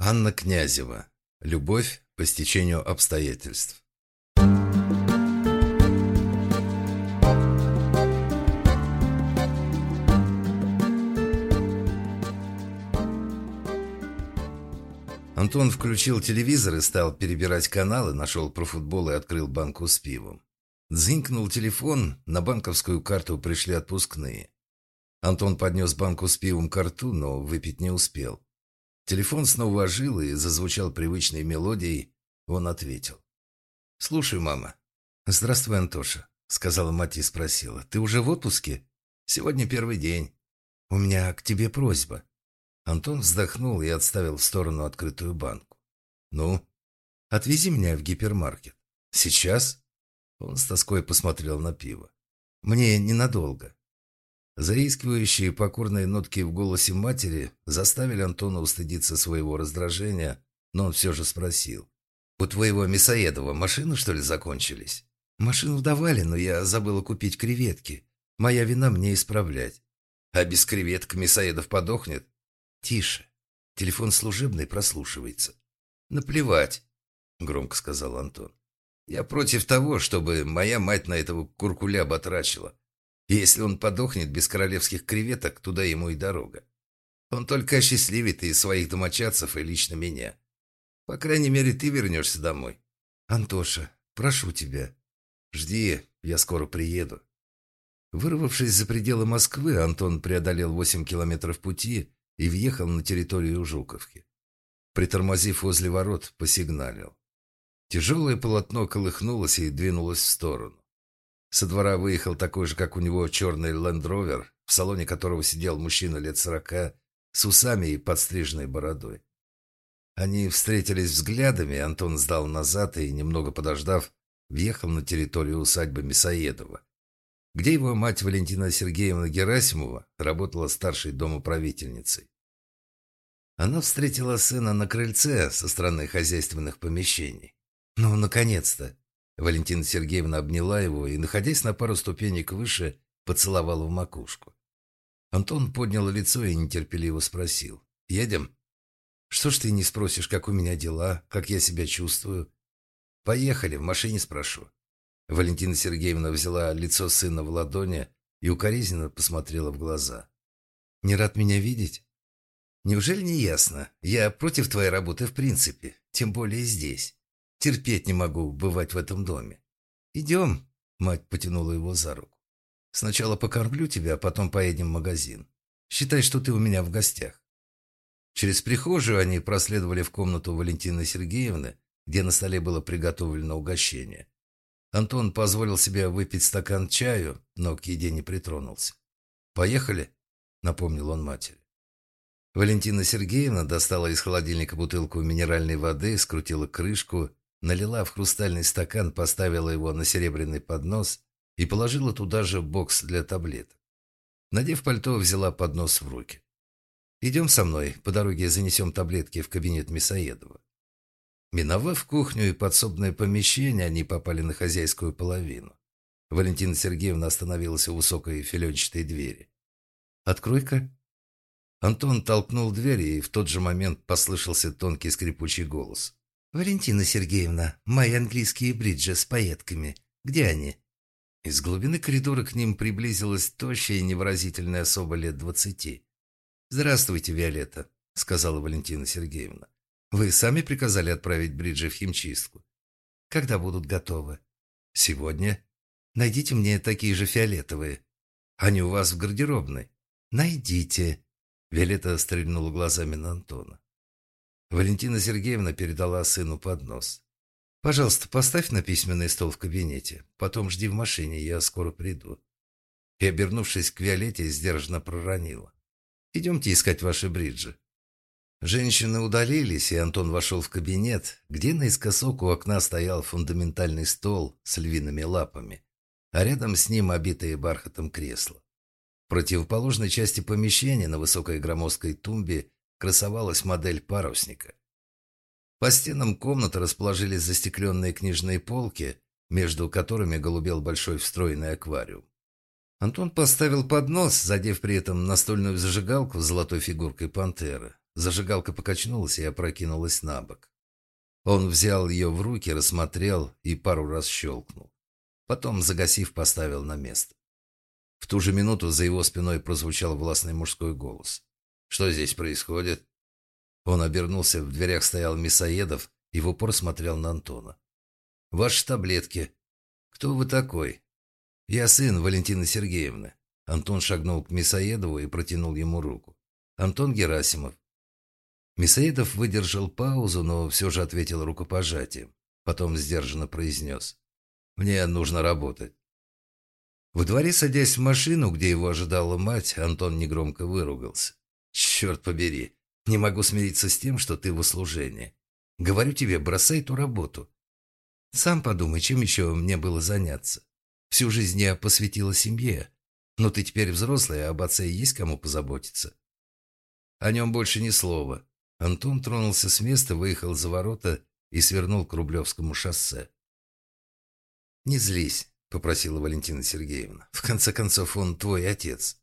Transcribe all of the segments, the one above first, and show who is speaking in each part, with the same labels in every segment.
Speaker 1: Анна Князева. Любовь по стечению обстоятельств. Антон включил телевизор и стал перебирать каналы, нашел про футбол и открыл банку с пивом. Дзинкнул телефон, на банковскую карту пришли отпускные. Антон поднес банку с пивом к рту, но выпить не успел. Телефон снова ожил и зазвучал привычной мелодией. Он ответил. «Слушай, мама». «Здравствуй, Антоша», — сказала мать и спросила. «Ты уже в отпуске?» «Сегодня первый день. У меня к тебе просьба». Антон вздохнул и отставил в сторону открытую банку. «Ну?» «Отвези меня в гипермаркет». «Сейчас?» Он с тоской посмотрел на пиво. «Мне ненадолго». Заискивающие покорные нотки в голосе матери заставили Антона устыдиться своего раздражения, но он все же спросил. «У твоего Мясоедова машины, что ли, закончились?» «Машину давали, но я забыла купить креветки. Моя вина мне исправлять». «А без креветок Мясоедов подохнет?» «Тише. Телефон служебный прослушивается». «Наплевать», — громко сказал Антон. «Я против того, чтобы моя мать на этого куркуля батрачила. Если он подохнет без королевских креветок, туда ему и дорога. Он только осчастливит и своих домочадцев, и лично меня. По крайней мере, ты вернешься домой. Антоша, прошу тебя. Жди, я скоро приеду». Вырвавшись за пределы Москвы, Антон преодолел 8 километров пути и въехал на территорию Жуковки. Притормозив возле ворот, посигналил. Тяжелое полотно колыхнулось и двинулось в сторону. Со двора выехал такой же, как у него, черный лендровер, в салоне которого сидел мужчина лет сорока, с усами и подстриженной бородой. Они встретились взглядами, Антон сдал назад и, немного подождав, въехал на территорию усадьбы Мясоедова, где его мать Валентина Сергеевна Герасимова работала старшей домоправительницей. Она встретила сына на крыльце со стороны хозяйственных помещений. «Ну, наконец-то!» Валентина Сергеевна обняла его и, находясь на пару ступенек выше, поцеловала в макушку. Антон поднял лицо и нетерпеливо спросил. «Едем?» «Что ж ты не спросишь, как у меня дела, как я себя чувствую?» «Поехали, в машине спрошу». Валентина Сергеевна взяла лицо сына в ладони и укоризненно посмотрела в глаза. «Не рад меня видеть?» «Неужели не ясно? Я против твоей работы в принципе, тем более здесь. Терпеть не могу бывать в этом доме. Идем?» Мать потянула его за руку. «Сначала покормлю тебя, а потом поедем в магазин. Считай, что ты у меня в гостях». Через прихожую они проследовали в комнату Валентины Сергеевны, где на столе было приготовлено угощение. Антон позволил себе выпить стакан чаю, но к еде не притронулся. «Поехали?» — напомнил он матери. Валентина Сергеевна достала из холодильника бутылку минеральной воды, скрутила крышку, налила в хрустальный стакан, поставила его на серебряный поднос и положила туда же бокс для таблеток. Надев пальто, взяла поднос в руки. «Идем со мной, по дороге занесем таблетки в кабинет Мясоедова». Миновав кухню и подсобное помещение, они попали на хозяйскую половину. Валентина Сергеевна остановилась у высокой филенчатой двери. «Открой-ка». Антон толкнул дверь, и в тот же момент послышался тонкий скрипучий голос. «Валентина Сергеевна, мои английские бриджи с пайетками. Где они?» Из глубины коридора к ним приблизилась тощая и невыразительная особа лет двадцати. «Здравствуйте, Виолетта», — сказала Валентина Сергеевна. Вы сами приказали отправить бриджи в химчистку. Когда будут готовы? Сегодня. Найдите мне такие же фиолетовые. Они у вас в гардеробной. Найдите. Виолетта стрельнула глазами на Антона. Валентина Сергеевна передала сыну поднос. «Пожалуйста, поставь на письменный стол в кабинете. Потом жди в машине, я скоро приду». И, обернувшись к Виолетте, сдержанно проронила. «Идемте искать ваши бриджи». Женщины удалились, и Антон вошел в кабинет, где наискосок у окна стоял фундаментальный стол с львиными лапами, а рядом с ним обитые бархатом кресла. В противоположной части помещения на высокой громоздкой тумбе красовалась модель парусника. По стенам комнаты расположились застекленные книжные полки, между которыми голубел большой встроенный аквариум. Антон поставил поднос, задев при этом настольную зажигалку с золотой фигуркой пантеры. Зажигалка покачнулась и опрокинулась на бок. Он взял ее в руки, рассмотрел и пару раз щелкнул. Потом, загасив, поставил на место. В ту же минуту за его спиной прозвучал властный мужской голос. «Что здесь происходит?» Он обернулся, в дверях стоял Мясоедов и в упор смотрел на Антона. «Ваши таблетки. Кто вы такой?» «Я сын Валентины Сергеевны». Антон шагнул к Мясоедову и протянул ему руку. «Антон Герасимов». Мясоедов выдержал паузу, но все же ответил рукопожатием. Потом сдержанно произнес. «Мне нужно работать». В дворе, садясь в машину, где его ожидала мать, Антон негромко выругался. «Черт побери, не могу смириться с тем, что ты в услужении. Говорю тебе, бросай ту работу. Сам подумай, чем еще мне было заняться. Всю жизнь я посвятила семье. Но ты теперь взрослый, а об отце есть кому позаботиться. О нем больше ни слова. Антон тронулся с места, выехал за ворота и свернул к Рублевскому шоссе. «Не злись», — попросила Валентина Сергеевна. «В конце концов, он твой отец.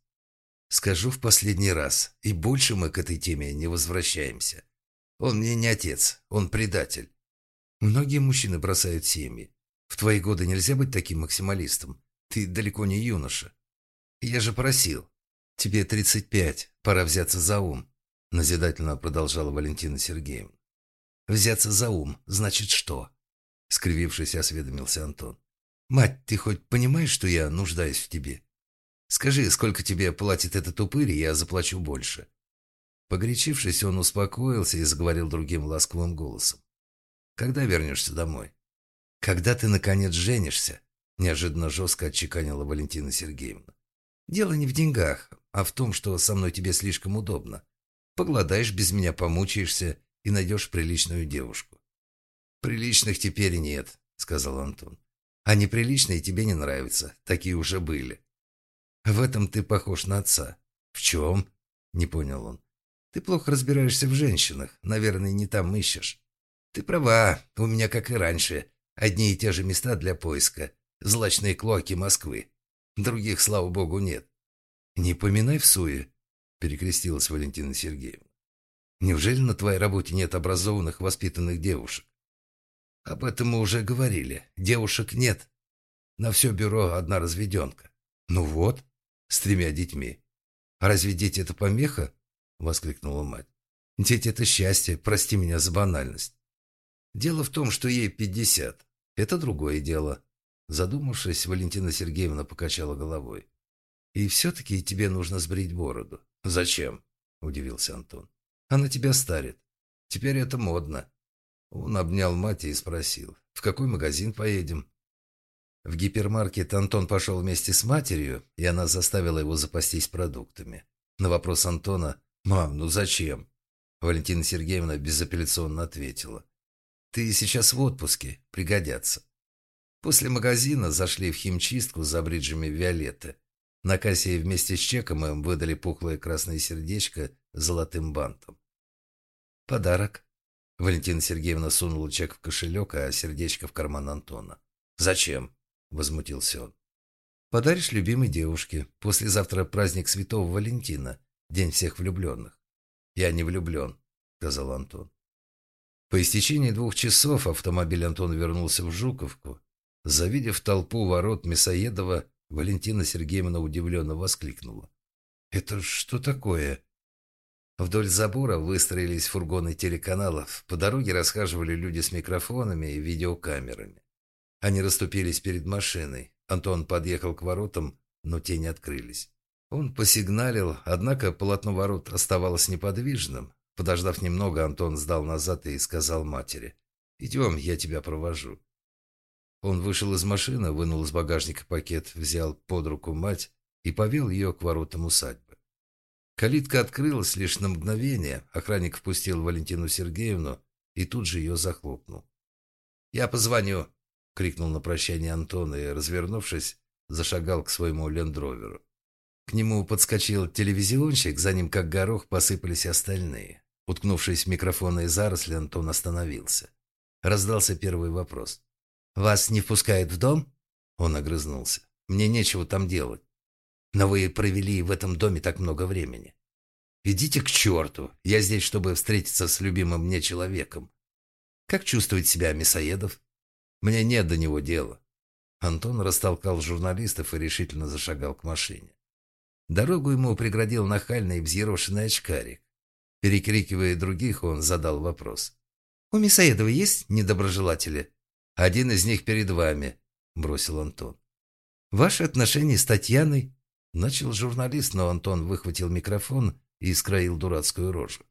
Speaker 1: Скажу в последний раз, и больше мы к этой теме не возвращаемся. Он мне не отец, он предатель. Многие мужчины бросают семьи. В твои годы нельзя быть таким максималистом. Ты далеко не юноша. Я же просил. Тебе 35, пора взяться за ум, назидательно продолжала Валентина Сергеевна. Взяться за ум, значит что? Скривившись, осведомился Антон. Мать, ты хоть понимаешь, что я нуждаюсь в тебе? Скажи, сколько тебе платит этот упырь, и я заплачу больше». Погорячившись, он успокоился и заговорил другим ласковым голосом. «Когда вернешься домой?» «Когда ты, наконец, женишься?» Неожиданно жестко отчеканила Валентина Сергеевна. «Дело не в деньгах, а в том, что со мной тебе слишком удобно. Погладаешь без меня, помучаешься и найдешь приличную девушку». «Приличных теперь нет», — сказал Антон. «А неприличные тебе не нравятся, такие уже были». В этом ты похож на отца. В чем? Не понял он. Ты плохо разбираешься в женщинах. Наверное, не там ищешь. Ты права. У меня, как и раньше, одни и те же места для поиска. Злачные клоки Москвы. Других, слава богу, нет. Не поминай в суе, перекрестилась Валентина Сергеевна. Неужели на твоей работе нет образованных, воспитанных девушек? Об этом мы уже говорили. Девушек нет. На все бюро одна разведенка. Ну вот, с тремя детьми. «А разве дети – это помеха?» – воскликнула мать. «Дети – это счастье, прости меня за банальность. Дело в том, что ей пятьдесят. Это другое дело». Задумавшись, Валентина Сергеевна покачала головой. «И все-таки тебе нужно сбрить бороду». «Зачем?» – удивился Антон. «Она тебя старит. Теперь это модно». Он обнял мать и спросил, «В какой магазин поедем?» В гипермаркет Антон пошел вместе с матерью, и она заставила его запастись продуктами. На вопрос Антона «Мам, ну зачем?» Валентина Сергеевна безапелляционно ответила. «Ты сейчас в отпуске, пригодятся». После магазина зашли в химчистку за бриджами Виолетты. На кассе вместе с чеком им выдали пухлое красное сердечко с золотым бантом. «Подарок». Валентина Сергеевна сунула чек в кошелек, а сердечко в карман Антона. «Зачем?» Возмутился он. «Подаришь любимой девушке. Послезавтра праздник Святого Валентина, День всех влюбленных». «Я не влюблен», — сказал Антон. По истечении двух часов автомобиль Антона вернулся в Жуковку. Завидев толпу ворот Мясоедова, Валентина Сергеевна удивленно воскликнула. «Это что такое?» Вдоль забора выстроились фургоны телеканалов. По дороге расхаживали люди с микрофонами и видеокамерами. Они расступились перед машиной. Антон подъехал к воротам, но те не открылись. Он посигналил, однако полотно ворот оставалось неподвижным. Подождав немного, Антон сдал назад и сказал матери, «Идем, я тебя провожу». Он вышел из машины, вынул из багажника пакет, взял под руку мать и повел ее к воротам усадьбы. Калитка открылась лишь на мгновение, охранник впустил Валентину Сергеевну и тут же ее захлопнул. «Я позвоню», — крикнул на прощание Антон и, развернувшись, зашагал к своему лендроверу. К нему подскочил телевизионщик, за ним как горох посыпались остальные. Уткнувшись в микрофонные заросли, Антон остановился. Раздался первый вопрос. «Вас не впускают в дом?» Он огрызнулся. «Мне нечего там делать. Но вы провели в этом доме так много времени». «Идите к черту! Я здесь, чтобы встретиться с любимым мне человеком. Как чувствует себя Мясоедов? Мне нет до него дела». Антон растолкал журналистов и решительно зашагал к машине. Дорогу ему преградил нахальный взъерошенный очкарик. Перекрикивая других, он задал вопрос. «У Мясоедова есть недоброжелатели?» «Один из них перед вами», — бросил Антон. «Ваши отношения с Татьяной?» Начал журналист, но Антон выхватил микрофон и скроил дурацкую рожу.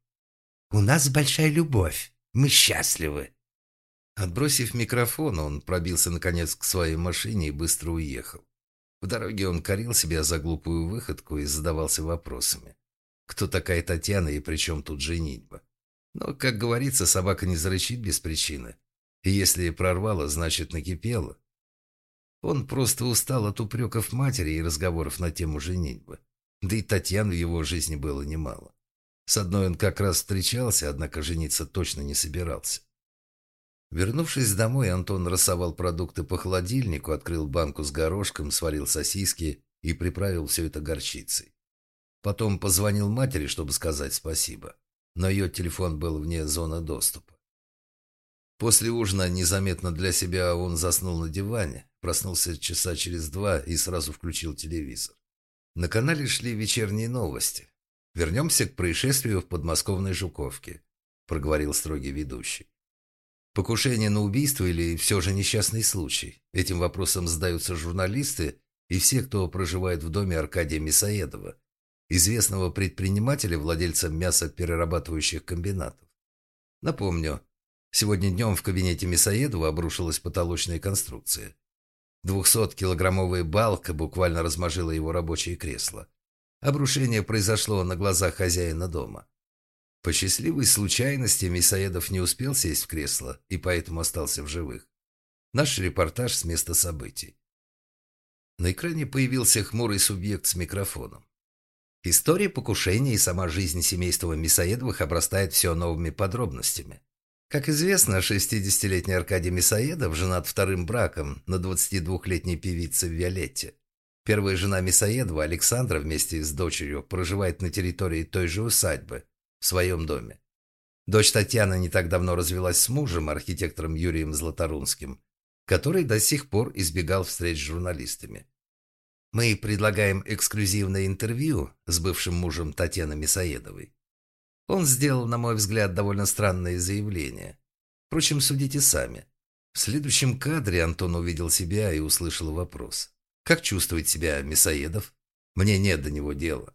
Speaker 1: «У нас большая любовь. Мы счастливы». Отбросив микрофон, он пробился наконец к своей машине и быстро уехал. В дороге он корил себя за глупую выходку и задавался вопросами. Кто такая Татьяна и при чем тут женитьба? Но, как говорится, собака не зарычит без причины. И если прорвало, значит накипело. Он просто устал от упреков матери и разговоров на тему женитьбы. Да и Татьян в его жизни было немало. С одной он как раз встречался, однако жениться точно не собирался. Вернувшись домой, Антон рассовал продукты по холодильнику, открыл банку с горошком, сварил сосиски и приправил все это горчицей. Потом позвонил матери, чтобы сказать спасибо, но ее телефон был вне зоны доступа. После ужина незаметно для себя он заснул на диване, проснулся часа через два и сразу включил телевизор. На канале шли вечерние новости. «Вернемся к происшествию в подмосковной Жуковке», – проговорил строгий ведущий. «Покушение на убийство или все же несчастный случай? Этим вопросом задаются журналисты и все, кто проживает в доме Аркадия Мясоедова, известного предпринимателя, владельца мясоперерабатывающих комбинатов. Напомню, Сегодня днем в кабинете Мясоедова обрушилась потолочная конструкция. Двухсоткилограммовая балка буквально размажила его рабочее кресло. Обрушение произошло на глазах хозяина дома. По счастливой случайности Мясоедов не успел сесть в кресло и поэтому остался в живых. Наш репортаж с места событий. На экране появился хмурый субъект с микрофоном. История покушения и сама жизнь семейства Мясоедовых обрастает все новыми подробностями. Как известно, 60-летний Аркадий Мясоедов женат вторым браком на 22-летней певице Виолетте. Первая жена Мясоедова, Александра, вместе с дочерью, проживает на территории той же усадьбы, в своем доме. Дочь Татьяна не так давно развелась с мужем, архитектором Юрием Златорунским, который до сих пор избегал встреч с журналистами. Мы предлагаем эксклюзивное интервью с бывшим мужем Татьяны Мясоедовой. Он сделал, на мой взгляд, довольно странное заявление. Впрочем, судите сами. В следующем кадре Антон увидел себя и услышал вопрос. «Как чувствует себя Мясоедов? Мне нет до него дела».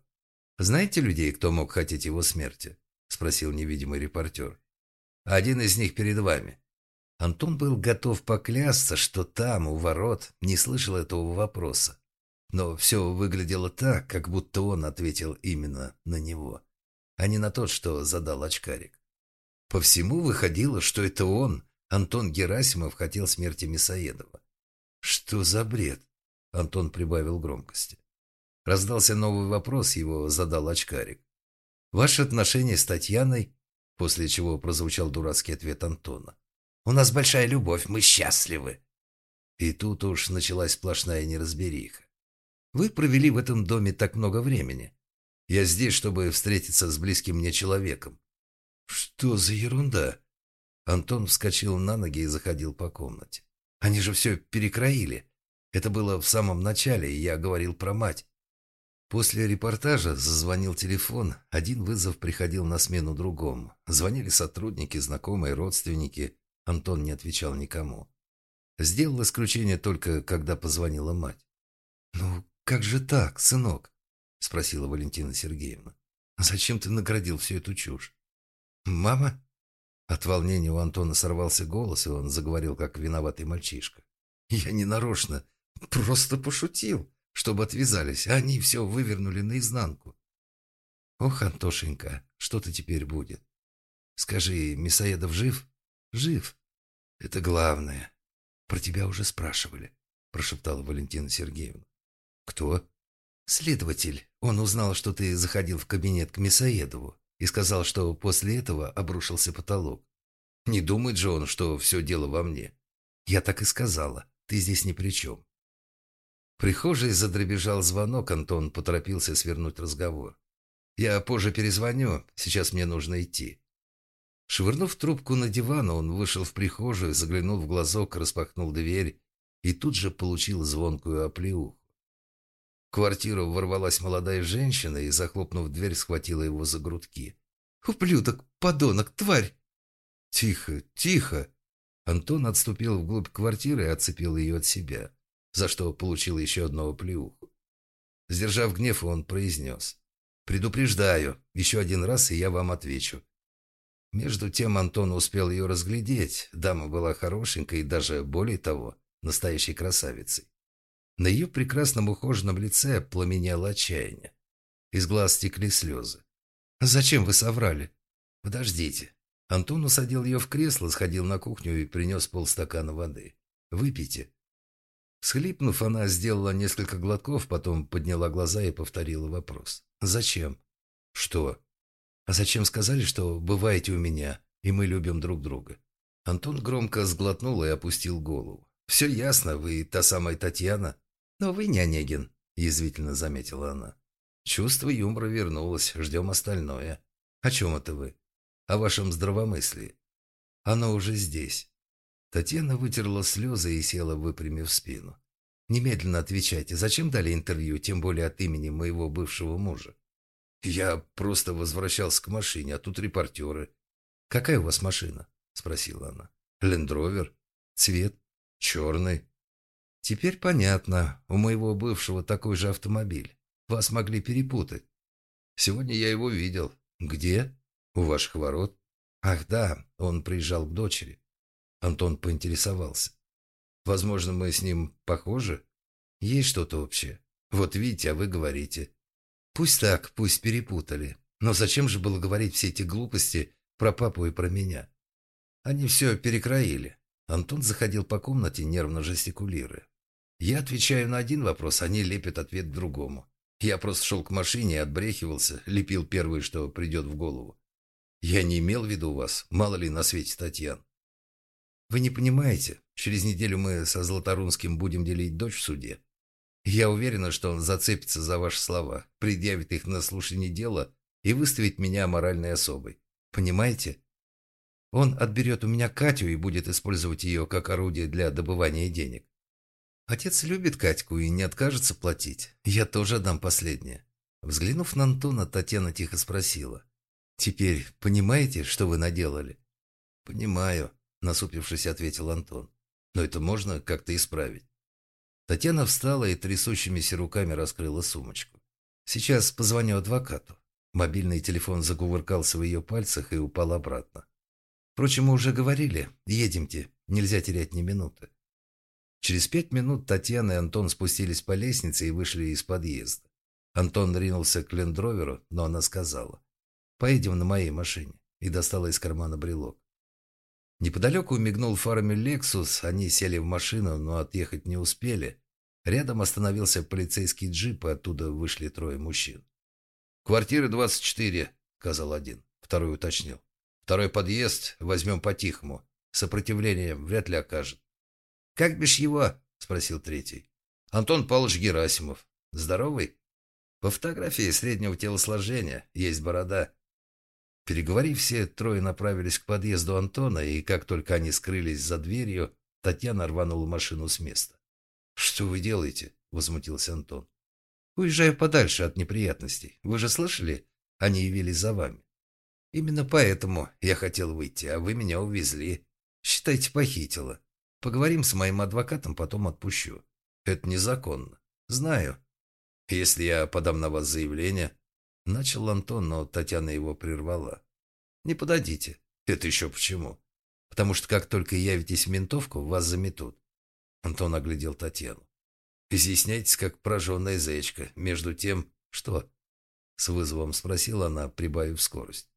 Speaker 1: «Знаете людей, кто мог хотеть его смерти?» – спросил невидимый репортер. «Один из них перед вами». Антон был готов поклясться, что там, у ворот, не слышал этого вопроса. Но все выглядело так, как будто он ответил именно на него а не на тот, что задал очкарик. По всему выходило, что это он, Антон Герасимов, хотел смерти Мясоедова. «Что за бред?» — Антон прибавил громкости. Раздался новый вопрос, его задал очкарик. «Ваши отношения с Татьяной?» После чего прозвучал дурацкий ответ Антона. «У нас большая любовь, мы счастливы». И тут уж началась сплошная неразбериха. «Вы провели в этом доме так много времени. Я здесь, чтобы встретиться с близким мне человеком». «Что за ерунда?» Антон вскочил на ноги и заходил по комнате. «Они же все перекроили. Это было в самом начале, и я говорил про мать». После репортажа зазвонил телефон. Один вызов приходил на смену другому. Звонили сотрудники, знакомые, родственники. Антон не отвечал никому. Сделал исключение только, когда позвонила мать. «Ну, как же так, сынок?» — спросила Валентина Сергеевна. «Зачем ты наградил всю эту чушь?» «Мама?» От волнения у Антона сорвался голос, и он заговорил, как виноватый мальчишка. «Я не нарочно, просто пошутил, чтобы отвязались, а они все вывернули наизнанку». «Ох, Антошенька, что-то теперь будет. Скажи, Мясоедов жив?» «Жив. Это главное. Про тебя уже спрашивали», — прошептала Валентина Сергеевна. «Кто?» «Следователь, он узнал, что ты заходил в кабинет к Мясоедову и сказал, что после этого обрушился потолок. Не думает же он, что все дело во мне. Я так и сказала, ты здесь ни при чем». Прихожей задребежал звонок, Антон поторопился свернуть разговор. Я позже перезвоню, сейчас мне нужно идти». Швырнув трубку на диван, он вышел в прихожую, заглянул в глазок, распахнул дверь и тут же получил звонкую оплеуху. В квартиру ворвалась молодая женщина и, захлопнув дверь, схватила его за грудки. «Ублюдок, подонок, тварь!» «Тихо, тихо!» Антон отступил вглубь квартиры и отцепил ее от себя, за что получил еще одного плеуху. Сдержав гнев, он произнес. «Предупреждаю, еще один раз, и я вам отвечу. Между тем Антон успел ее разглядеть. Дама была хорошенькой и даже, более того, настоящей красавицей. На ее прекрасном ухоженном лице пламенело отчаяние. Из глаз стекли слезы. «Зачем вы соврали?» «Подождите». Антон усадил ее в кресло, сходил на кухню и принес полстакана воды. «Выпейте». Схлипнув, она сделала несколько глотков, потом подняла глаза и повторила вопрос. «Зачем?» «Что?» «А зачем сказали, что бываете у меня, и мы любим друг друга?» Антон громко сглотнул и опустил голову. «Все ясно, вы та самая Татьяна?» «Но вы не Онегин», — язвительно заметила она. «Чувство юмора вернулось, ждем остальное. О чем это вы?» «О вашем здравомыслии. Оно уже здесь». Татьяна вытерла слезы и села, выпрямив спину. «Немедленно отвечайте, зачем дали интервью, тем более от имени моего бывшего мужа?» «Я просто возвращался к машине, а тут репортеры». «Какая у вас машина?» – спросила она. «Лендровер. Цвет? Черный». «Теперь понятно. У моего бывшего такой же автомобиль. Вас могли перепутать». «Сегодня я его видел». «Где?» «У ваших ворот». «Ах да, он приезжал к дочери». Антон поинтересовался. «Возможно, мы с ним похожи? Есть что-то общее? Вот видите, а вы говорите». Пусть так, пусть перепутали. Но зачем же было говорить все эти глупости про папу и про меня? Они все перекроили. Антон заходил по комнате, нервно жестикулируя. Я отвечаю на один вопрос, они лепят ответ к другому. Я просто шел к машине и отбрехивался, лепил первое, что придет в голову. Я не имел в виду вас, мало ли на свете Татьян. Вы не понимаете, через неделю мы со Златорунским будем делить дочь в суде. Я уверена, что он зацепится за ваши слова, предъявит их на слушание дела и выставит меня моральной особой. Понимаете? Он отберет у меня Катю и будет использовать ее как орудие для добывания денег. Отец любит Катьку и не откажется платить. Я тоже дам последнее. Взглянув на Антона, Татьяна тихо спросила. «Теперь понимаете, что вы наделали?» «Понимаю», — насупившись, ответил Антон. «Но это можно как-то исправить». Татьяна встала и трясущимися руками раскрыла сумочку. «Сейчас позвоню адвокату». Мобильный телефон закувыркался в ее пальцах и упал обратно. «Впрочем, мы уже говорили. Едемте. Нельзя терять ни минуты». Через пять минут Татьяна и Антон спустились по лестнице и вышли из подъезда. Антон ринулся к лендроверу, но она сказала. «Поедем на моей машине» и достала из кармана брелок. Неподалеку мигнул фарами «Лексус», они сели в машину, но отъехать не успели. Рядом остановился полицейский джип, и оттуда вышли трое мужчин. «Квартира 24», — сказал один. Второй уточнил. «Второй подъезд возьмем по-тихому. Сопротивление вряд ли окажет». «Как бишь его?» — спросил третий. «Антон Павлович Герасимов. Здоровый?» «По фотографии среднего телосложения. Есть борода. Переговорив, все трое направились к подъезду Антона, и как только они скрылись за дверью, Татьяна рванула машину с места. «Что вы делаете?» – возмутился Антон. «Уезжаю подальше от неприятностей. Вы же слышали? Они явились за вами. Именно поэтому я хотел выйти, а вы меня увезли. Считайте, похитила. Поговорим с моим адвокатом, потом отпущу. Это незаконно. Знаю. Если я подам на вас заявление, Начал Антон, но Татьяна его прервала. «Не подадите. Это еще почему? Потому что как только явитесь в ментовку, вас заметут». Антон оглядел Татьяну. «Изъясняйтесь, как прожженная зайчка. Между тем, что?» С вызовом спросила она, прибавив скорость.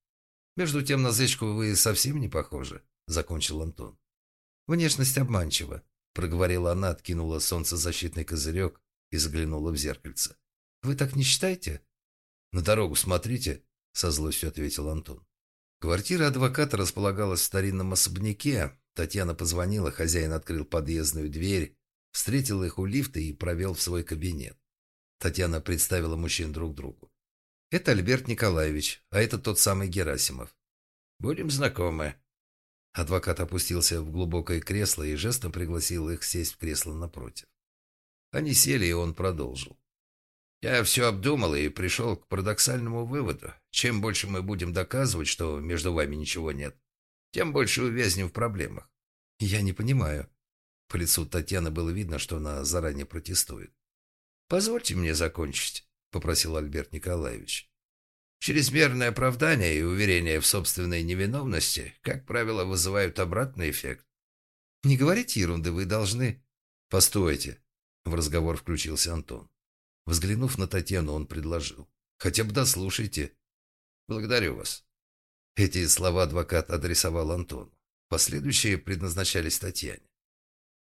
Speaker 1: «Между тем, на зайчку вы совсем не похожи», — закончил Антон. «Внешность обманчива», — проговорила она, откинула солнцезащитный козырек и заглянула в зеркальце. «Вы так не считаете?» «На дорогу смотрите», — со злостью ответил Антон. Квартира адвоката располагалась в старинном особняке. Татьяна позвонила, хозяин открыл подъездную дверь, встретил их у лифта и провел в свой кабинет. Татьяна представила мужчин друг другу. Это Альберт Николаевич, а это тот самый Герасимов.
Speaker 2: Будем знакомы.
Speaker 1: Адвокат опустился в глубокое кресло и жестом пригласил их сесть в кресло напротив. Они сели, и он продолжил. Я все обдумал и пришел к парадоксальному выводу. Чем больше мы будем доказывать, что между вами ничего нет, тем больше увязнем в проблемах. Я не понимаю. По лицу Татьяны было видно, что она заранее протестует. «Позвольте мне закончить», — попросил Альберт Николаевич. «Чрезмерное оправдание и уверение в собственной невиновности, как правило, вызывают обратный эффект». «Не говорите ерунды, вы должны...» «Постойте», — в разговор включился Антон. Взглянув на Татьяну, он предложил. «Хотя бы дослушайте». «Благодарю вас». Эти слова адвокат адресовал Антону. Последующие предназначались Татьяне.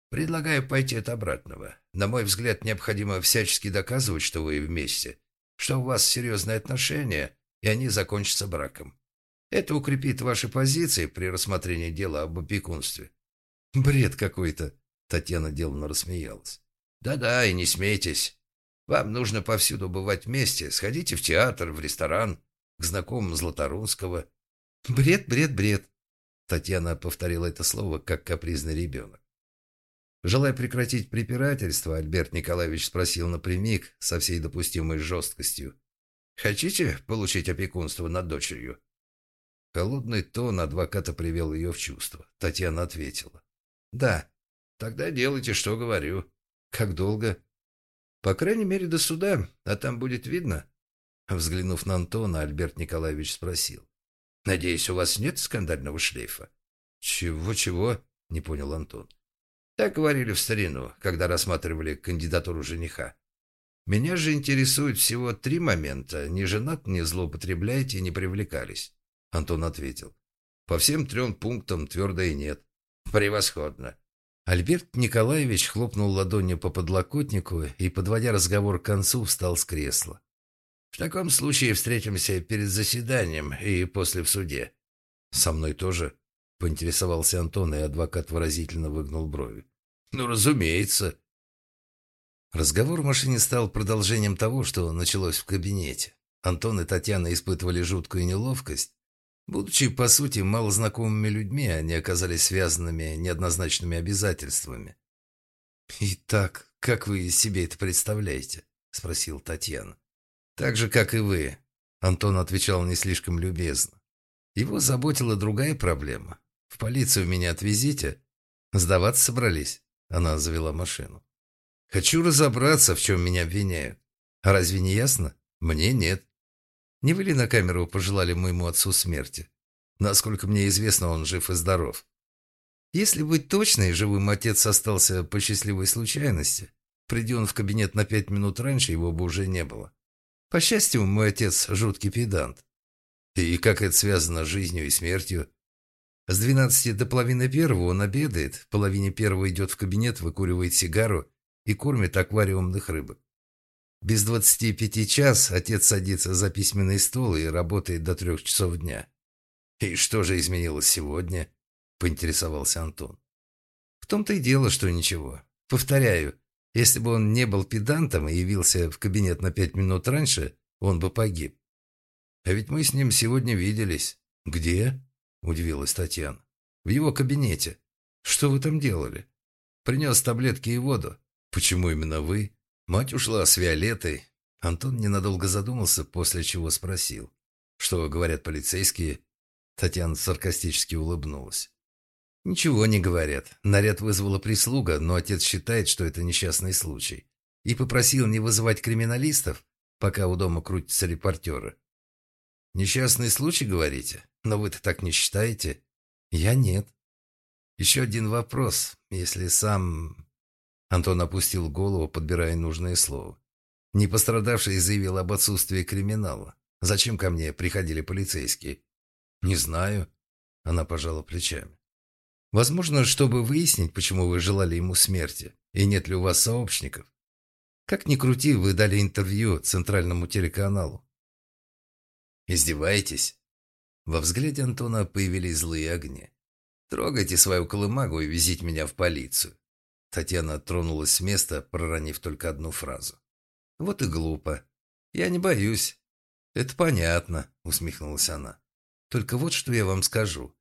Speaker 1: «Предлагаю пойти от обратного. На мой взгляд, необходимо всячески доказывать, что вы вместе, что у вас серьезные отношения, и они закончатся браком. Это укрепит ваши позиции при рассмотрении дела об опекунстве». «Бред какой-то», — Татьяна деланно рассмеялась. «Да-да, и не смейтесь. Вам нужно повсюду бывать вместе. Сходите в театр, в ресторан, к знакомым Златорунского. Бред, бред, бред. Татьяна повторила это слово, как капризный ребенок. Желая прекратить препирательство, Альберт Николаевич спросил напрямик, со всей допустимой жесткостью. «Хотите получить опекунство над дочерью?» Холодный тон адвоката привел ее в чувство. Татьяна ответила. «Да». «Тогда делайте, что говорю». «Как долго?» По крайней мере, до суда, а там будет видно. Взглянув на Антона, Альберт Николаевич спросил. «Надеюсь, у вас нет скандального шлейфа?» «Чего-чего?» — не понял Антон. «Так говорили в старину, когда рассматривали кандидатуру жениха. Меня же интересует всего три момента. Не женат, не злоупотребляете, не привлекались». Антон ответил. «По всем трем пунктам твердо и нет». «Превосходно. Альберт Николаевич хлопнул ладонью по подлокотнику и, подводя разговор к концу, встал с кресла. «В таком случае встретимся перед заседанием и после в суде». «Со мной тоже?» — поинтересовался Антон, и адвокат выразительно выгнул брови. «Ну, разумеется». Разговор в машине стал продолжением того, что началось в кабинете. Антон и Татьяна испытывали жуткую неловкость, Будучи, по сути, малознакомыми людьми, они оказались связанными неоднозначными обязательствами. «Итак, как вы себе это представляете?» – спросил Татьяна. «Так же, как и вы», – Антон отвечал не слишком любезно. Его заботила другая проблема. «В полицию меня отвезите?» «Сдаваться собрались?» Она завела машину. «Хочу разобраться, в чем меня обвиняют. А разве не ясно? Мне нет. Не вы на камеру пожелали моему отцу смерти? Насколько мне известно, он жив и здоров. Если быть точной, живым отец остался по счастливой случайности. Приди он в кабинет на пять минут раньше, его бы уже не было. По счастью, мой отец жуткий педант. И как это связано с жизнью и смертью? С двенадцати до половины первого он обедает, половине первого идет в кабинет, выкуривает сигару и кормит аквариумных рыбок. Без двадцати пяти час отец садится за письменный стол и работает до трех часов дня. «И что же изменилось сегодня?» – поинтересовался Антон. «В том-то и дело, что ничего. Повторяю, если бы он не был педантом и явился в кабинет на пять минут раньше, он бы погиб. А ведь мы с ним сегодня виделись. Где?» – удивилась Татьяна. «В его кабинете. Что вы там делали?» «Принес таблетки и воду. Почему именно вы?» Мать ушла с Виолеттой. Антон ненадолго задумался, после чего спросил. «Что говорят полицейские?» Татьяна саркастически улыбнулась. «Ничего не говорят. Наряд вызвала прислуга, но отец считает, что это несчастный случай. И попросил не вызывать криминалистов, пока у дома крутятся репортеры. «Несчастный случай, говорите? Но вы-то так не считаете?» «Я нет». «Еще один вопрос. Если сам Антон опустил голову, подбирая нужное слово. Не пострадавший заявил об отсутствии криминала. Зачем ко мне приходили полицейские? Не знаю. Она пожала плечами. Возможно, чтобы выяснить, почему вы желали ему смерти, и нет ли у вас сообщников. Как ни крути, вы дали интервью центральному телеканалу. Издеваетесь? Во взгляде Антона появились злые огни. Трогайте свою колымагу и везите меня в полицию. Татьяна тронулась с места, проронив только одну фразу. «Вот и глупо. Я не боюсь. «Это понятно», — усмехнулась она. «Только вот что я вам скажу.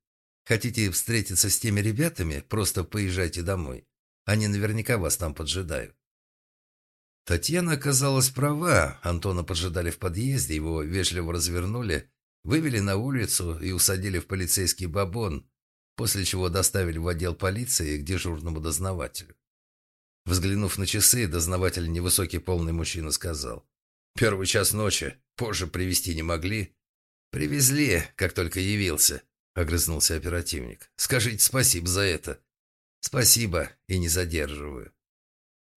Speaker 1: Хотите встретиться с теми ребятами, просто поезжайте домой. Они наверняка вас там поджидают». Татьяна оказалась права. Антона поджидали в подъезде, его вежливо развернули, вывели на улицу и усадили в полицейский бабон, после чего доставили в отдел полиции к дежурному дознавателю. Взглянув на часы, дознаватель, невысокий полный мужчина, сказал. «Первый час ночи. Позже привезти не могли?» «Привезли, как только явился», — огрызнулся оперативник. «Скажите спасибо за это». «Спасибо, и не задерживаю».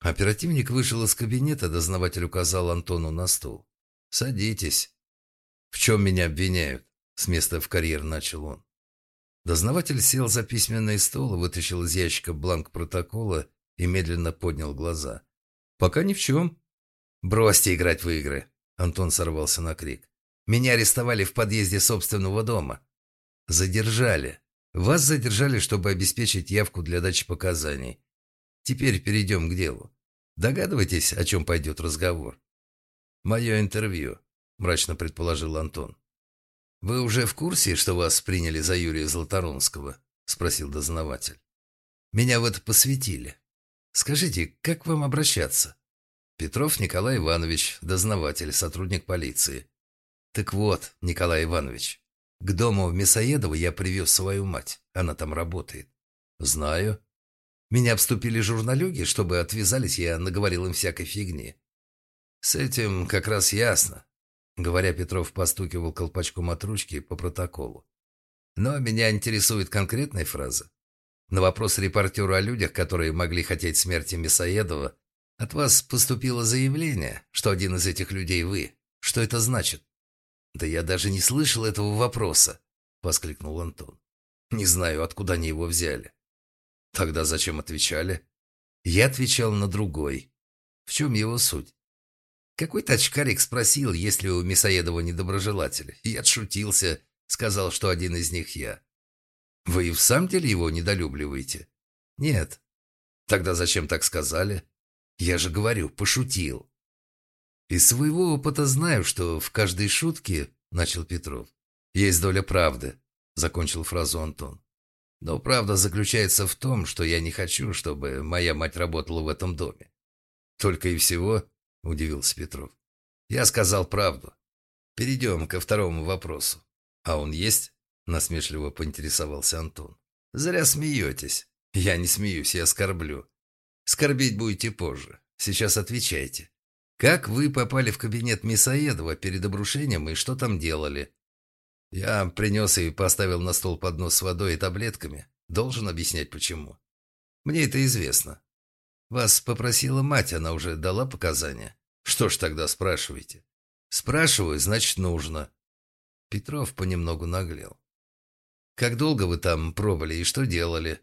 Speaker 1: Оперативник вышел из кабинета, дознаватель указал Антону на стул. «Садитесь». «В чем меня обвиняют?» С места в карьер начал он. Дознаватель сел за письменный стол, вытащил из ящика бланк протокола и медленно поднял глаза. «Пока ни в чем». «Бросьте играть в игры!» Антон сорвался на крик. «Меня арестовали в подъезде собственного дома. Задержали. Вас задержали, чтобы обеспечить явку для дачи показаний. Теперь перейдем к делу. Догадываетесь, о чем пойдет разговор? Мое интервью, мрачно предположил Антон. Вы уже в курсе, что вас приняли за Юрия Золоторонского? Спросил дознаватель. Меня в это посвятили. Скажите, как вам обращаться? Петров Николай Иванович, дознаватель, сотрудник полиции. Так вот, Николай Иванович, к дому в Мясоедово я привез свою мать. Она там работает. Знаю. Меня обступили журналюги, чтобы отвязались, я наговорил им всякой фигни. С этим как раз ясно. Говоря, Петров постукивал колпачком от ручки по протоколу. Но меня интересует конкретная фраза. На вопрос репортера о людях, которые могли хотеть смерти Мясоедова, от вас поступило заявление, что один из этих людей вы. Что это значит? Да я даже не слышал этого вопроса, воскликнул Антон. Не знаю, откуда они его взяли. Тогда зачем отвечали? Я отвечал на другой. В чем его суть? Какой-то очкарик спросил, есть ли у Мясоедова недоброжелатели. Я отшутился, сказал, что один из них я. Вы и в самом деле его недолюбливаете? Нет. Тогда зачем так сказали? Я же говорю, пошутил. Из своего опыта знаю, что в каждой шутке, начал Петров, есть доля правды, закончил фразу Антон. Но правда заключается в том, что я не хочу, чтобы моя мать работала в этом доме. Только и всего, удивился Петров. Я сказал правду. Перейдем ко второму вопросу. А он есть? Насмешливо поинтересовался Антон. Зря смеетесь. Я не смеюсь, я скорблю. Скорбить будете позже. Сейчас отвечайте. Как вы попали в кабинет Мясоедова перед обрушением и что там делали? Я принес и поставил на стол поднос с водой и таблетками. Должен объяснять, почему. Мне это известно. Вас попросила мать, она уже дала показания. Что ж тогда спрашиваете? Спрашиваю, значит, нужно. Петров понемногу наглел. Как долго вы там пробыли и что делали?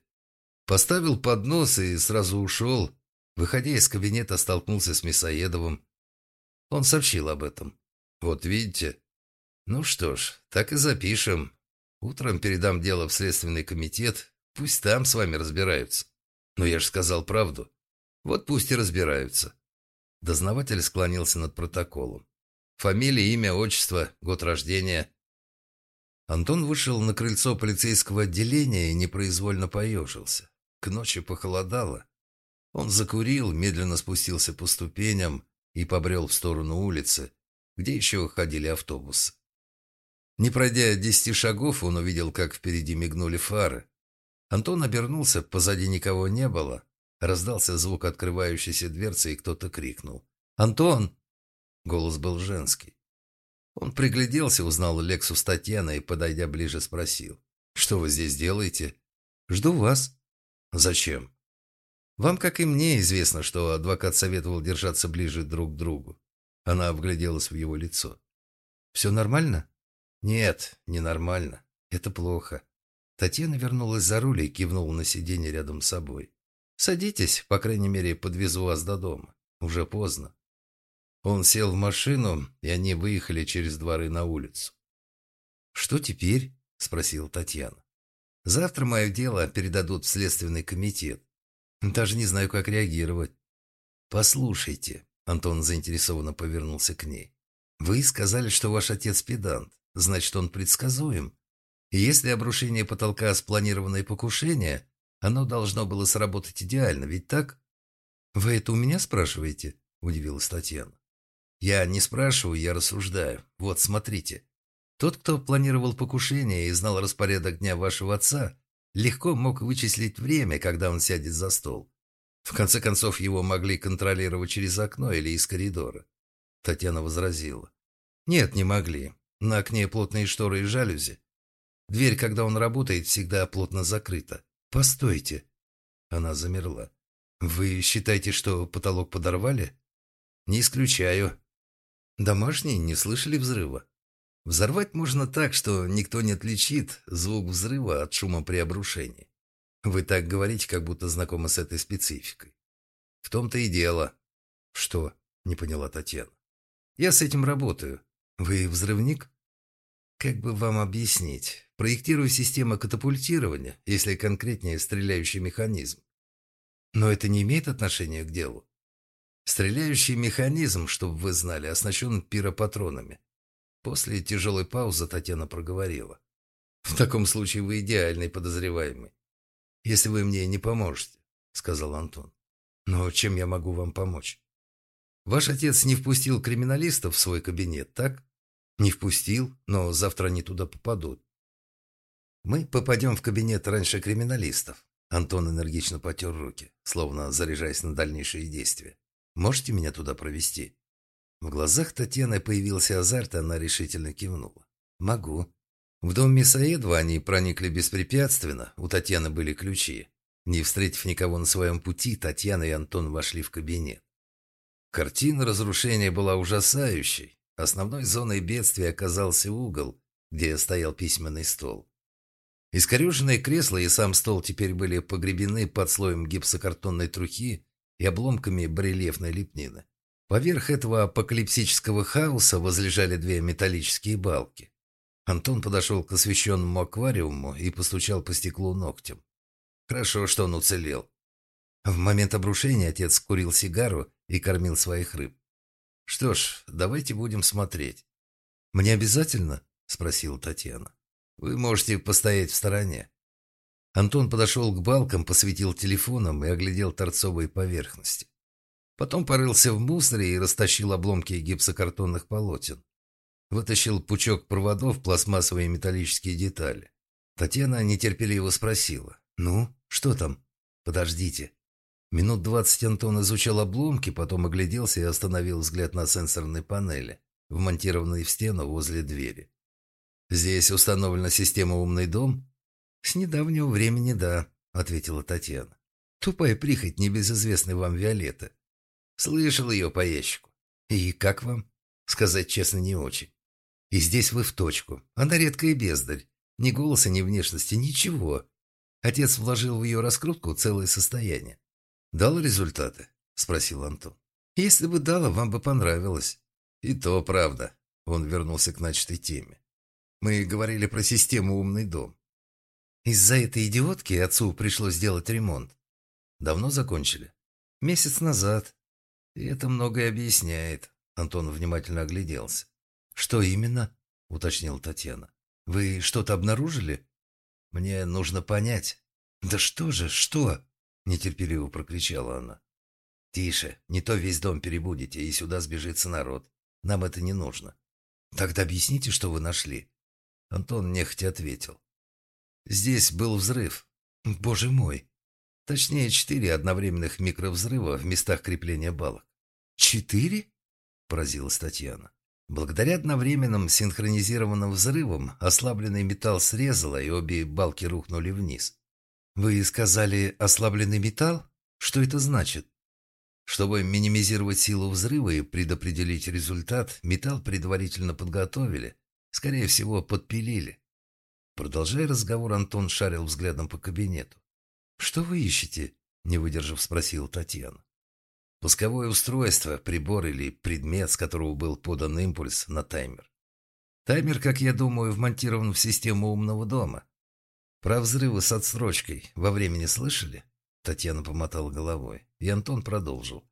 Speaker 1: Поставил поднос и сразу ушел. Выходя из кабинета, столкнулся с Мясоедовым. Он сообщил об этом. Вот видите, ну что ж, так и запишем. Утром передам дело в Следственный комитет. Пусть там с вами разбираются. Но я же сказал правду. Вот пусть и разбираются. Дознаватель склонился над протоколом. Фамилия, имя, отчество, год рождения. Антон вышел на крыльцо полицейского отделения и непроизвольно поежился. К ночи похолодало. Он закурил, медленно спустился по ступеням и побрел в сторону улицы, где еще ходили автобусы. Не пройдя десяти шагов, он увидел, как впереди мигнули фары. Антон обернулся, позади никого не было. Раздался звук открывающейся дверцы, и кто-то крикнул. «Антон!» Голос был женский. Он пригляделся, узнал Лексус Татьяна и, подойдя ближе, спросил. «Что вы здесь делаете?» «Жду вас». «Зачем?» «Вам, как и мне, известно, что адвокат советовал держаться ближе друг к другу». Она вгляделась в его лицо. «Все нормально?» «Нет, ненормально. Это плохо». Татьяна вернулась за руль и кивнула на сиденье рядом с собой. «Садитесь, по крайней мере, подвезу вас до дома. Уже поздно». Он сел в машину, и они выехали через дворы на улицу. «Что теперь?» – спросила Татьяна. «Завтра мое дело передадут в Следственный комитет. Даже не знаю, как реагировать». «Послушайте», – Антон заинтересованно повернулся к ней. Вы сказали, что ваш отец педант. Значит, он предсказуем. Если обрушение потолка – спланированное покушение, оно должно было сработать идеально, ведь так? Вы это у меня спрашиваете? Удивилась Татьяна. Я не спрашиваю, я рассуждаю. Вот, смотрите. Тот, кто планировал покушение и знал распорядок дня вашего отца, легко мог вычислить время, когда он сядет за стол. В конце концов, его могли контролировать через окно или из коридора. Татьяна возразила. Нет, не могли. На окне плотные шторы и жалюзи. Дверь, когда он работает, всегда плотно закрыта. Постойте. Она замерла. Вы считаете, что потолок подорвали? Не исключаю. Домашние не слышали взрыва. Взорвать можно так, что никто не отличит звук взрыва от шума при обрушении. Вы так говорите, как будто знакомы с этой спецификой. В том-то и дело. Что? Не поняла Татьяна. Я с этим работаю. Вы взрывник? Как бы вам объяснить? Проектирую систему катапультирования, если конкретнее стреляющий механизм. Но это не имеет отношения к делу. Стреляющий механизм, чтобы вы знали, оснащен пиропатронами. После тяжелой паузы Татьяна проговорила. «В таком случае вы идеальный подозреваемый. Если вы мне не поможете», — сказал Антон. «Но чем я могу вам помочь?» «Ваш отец не впустил криминалистов в свой кабинет, так?» Не впустил, но завтра они туда попадут. Мы попадем в кабинет раньше криминалистов. Антон энергично потер руки, словно заряжаясь на дальнейшие действия. Можете меня туда провести? В глазах Татьяны появился азарт, и она решительно кивнула. Могу. В дом Мясоедова они проникли беспрепятственно, у Татьяны были ключи. Не встретив никого на своем пути, Татьяна и Антон вошли в кабинет. Картина разрушения была ужасающей. Основной зоной бедствия оказался угол, где стоял письменный стол. Искореженные кресла и сам стол теперь были погребены под слоем гипсокартонной трухи и обломками барельефной лепнины. Поверх этого апокалипсического хаоса возлежали две металлические балки. Антон подошел к освещенному аквариуму и постучал по стеклу ногтем. Хорошо, что он уцелел. В момент обрушения отец курил сигару и кормил своих рыб. «Что ж, давайте будем смотреть». «Мне обязательно?» – спросила Татьяна. «Вы можете постоять в стороне». Антон подошел к балкам, посветил телефоном и оглядел торцовые поверхности. Потом порылся в мусоре и растащил обломки гипсокартонных полотен. Вытащил пучок проводов, пластмассовые металлические детали. Татьяна нетерпеливо спросила. «Ну, что там?» «Подождите», Минут двадцать Антон изучал обломки, потом огляделся и остановил взгляд на сенсорной панели, вмонтированной в стену возле двери. «Здесь установлена система «Умный дом»?» «С недавнего времени, да», — ответила Татьяна. «Тупая прихоть небезызвестной вам Виолетты. Слышал ее по ящику. И как вам? Сказать честно, не очень. И здесь вы в точку. Она редкая бездарь. Ни голоса, ни внешности, ничего. Отец вложил в ее раскрутку целое состояние. «Дал результаты?» – спросил Антон. «Если бы дала, вам бы понравилось». «И то правда». Он вернулся к начатой теме. «Мы говорили про систему «Умный дом». Из-за этой идиотки отцу пришлось сделать ремонт. Давно закончили? Месяц назад. И это многое объясняет. Антон внимательно огляделся. Что именно? Уточнила Татьяна. Вы что-то обнаружили? Мне нужно понять. Да что же, что? Нетерпеливо прокричала она. «Тише, не то весь дом перебудете, и сюда сбежится народ. Нам это не нужно. Тогда объясните, что вы нашли». Антон нехотя ответил. «Здесь был взрыв. Боже мой! Точнее, четыре одновременных микровзрыва в местах крепления балок». «Четыре?» – поразилась Татьяна. Благодаря одновременным синхронизированным взрывам ослабленный металл срезало, и обе балки рухнули вниз. «Вы сказали ослабленный металл? Что это значит?» Чтобы минимизировать силу взрыва и предопределить результат, металл предварительно подготовили, скорее всего, подпилили. Продолжая разговор, Антон шарил взглядом по кабинету. «Что вы ищете?» – не выдержав, спросил Татьяна. Пусковое устройство, прибор или предмет, с которого был подан импульс на таймер. Таймер, как я думаю, вмонтирован в систему умного дома. «Про взрывы с отсрочкой во времени слышали?» Татьяна помотала головой, и Антон продолжил.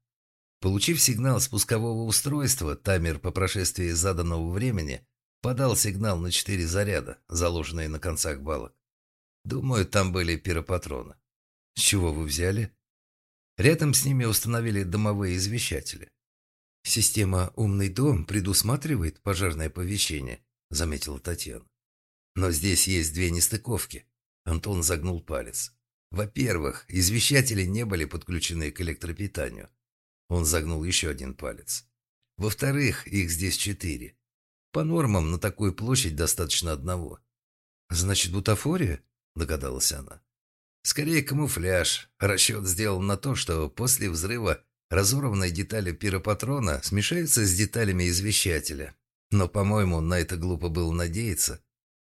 Speaker 1: Получив сигнал спускового устройства, таймер по прошествии заданного времени подал сигнал на четыре заряда, заложенные на концах балок. Думаю, там были пиропатроны. С чего вы взяли? Рядом с ними установили домовые извещатели. Система «Умный дом» предусматривает пожарное оповещение, заметила Татьяна. Но здесь есть две нестыковки. Антон загнул палец. Во-первых, извещатели не были подключены к электропитанию. Он загнул еще один палец. Во-вторых, их здесь четыре. По нормам на такую площадь достаточно одного. «Значит, бутафория?» – догадалась она. «Скорее камуфляж. Расчет сделан на то, что после взрыва разорванные детали пиропатрона смешаются с деталями извещателя. Но, по-моему, на это глупо было надеяться.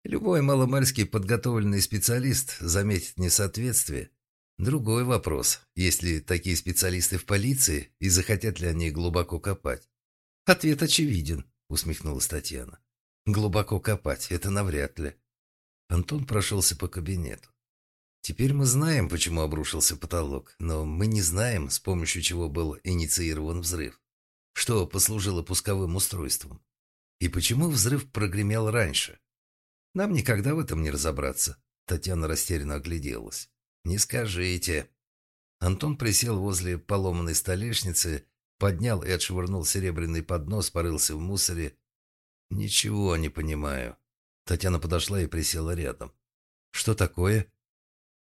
Speaker 1: Любой маломальский подготовленный специалист заметит несоответствие. Другой вопрос, есть ли такие специалисты в полиции и захотят ли они глубоко копать. Ответ очевиден, усмехнулась Татьяна. Глубоко копать – это навряд ли. Антон прошелся по кабинету. Теперь мы знаем, почему обрушился потолок, но мы не знаем, с помощью чего был инициирован взрыв. Что послужило пусковым устройством. И почему взрыв прогремел раньше. Нам никогда в этом не разобраться. Татьяна растерянно огляделась. Не скажите. Антон присел возле поломанной столешницы, поднял и отшвырнул серебряный поднос, порылся в мусоре. Ничего не понимаю. Татьяна подошла и присела рядом. Что такое?